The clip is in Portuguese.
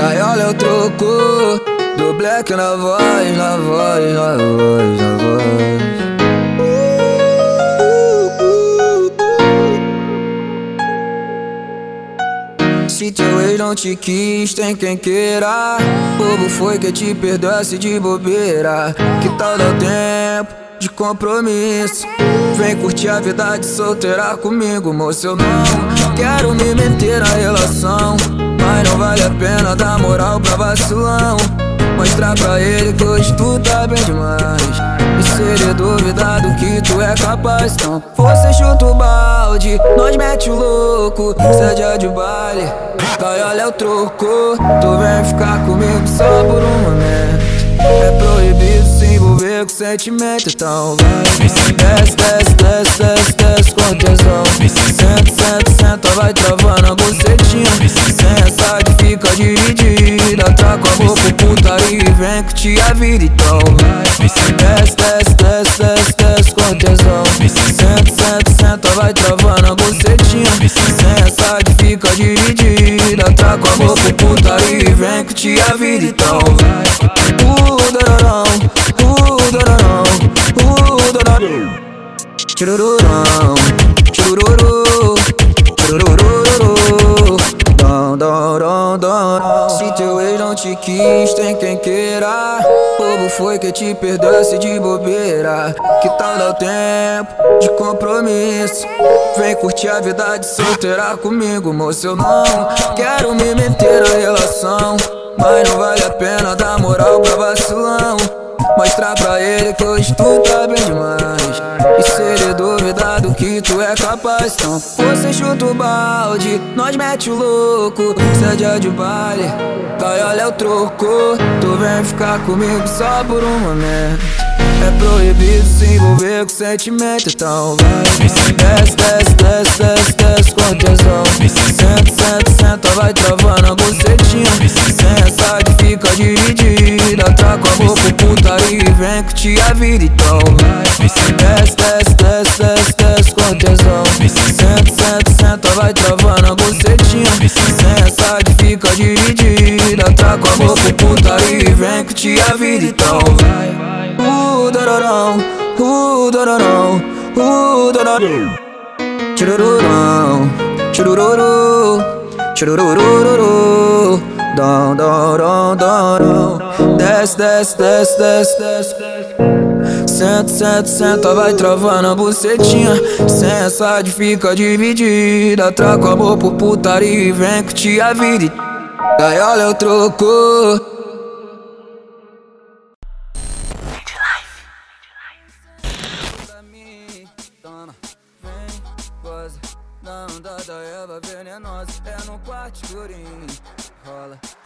Gaiola eu troco. Do black na voz, na voz, na voz, na voz. Se teu ex não te quis, tem quem queira. Bobo foi que te perdoasse de bobeira. Que tal dar tempo de compromisso? Vem curtir a vida de solteira comigo, moço. Eu não quero me meter na relação Mas não vale a pena dar moral pra vacilão Mostrar pra ele que hoje tu tá bem demais E se ele que tu é capaz Então você chuta o balde, nós mete o louco Cê é dia de baile, vai olha o troco Tu vem ficar comigo só por um momento É proibido se envolver com sentimento Então vai, desce, desce, desce, desce, desce dividida Tá com a boca putaria e vem curtir a vida Então desce, desce, desce, desce, desce com tesão Senta, senta, senta, vai travando a bucetinha. Essa de fica dividida. Tá com a boca putaria e vem curtir a vida Então uh, dororão, uh, dororão, Churururão, chururu, te quis, tem quem queira. Bobo foi que te perdoasse de bobeira. Que tal dar o tempo de compromisso? Vem curtir a vida de solteira comigo, moço. Eu não quero me meter na relação. Mas não vale a pena dar moral pra vacilão. Mostrar pra ele que hoje tu tá bem demais. E se ele duvidar do que tu é capaz Então você chuta o balde, nós mete o louco. Cê é dia de baile, vai olha o troco. Tu vem ficar comigo só por um momento. É proibido se envolver com sentimento Então vai, desce, desce, desce, desce, desce com tesão Senta, senta, senta, vai travando a bucetinha Tá com a boca putaria e vem curtir a vida Então. Desce, desce, desce, desce, desce com tesão. Senta, senta, senta, vai travando a bucetinha. Essa de fica dividida Tá com a boca putaria e vem curtir a vida Então. Uh, dororão, uh, dororão, uh, dororão. Churururão, churururu, chururururu, dom, dom, dom, dom, dom. Desce, desce, desce, desce, desce. Senta, senta, senta, vai travando a bucetinha. Sem essa de fica dividida. Traga o amor por putaria e vem curtir a vida. Gaiola eu troco. Toma, vem, goza. Não dá da Eva venenosa. É no quarto escurinho. Call.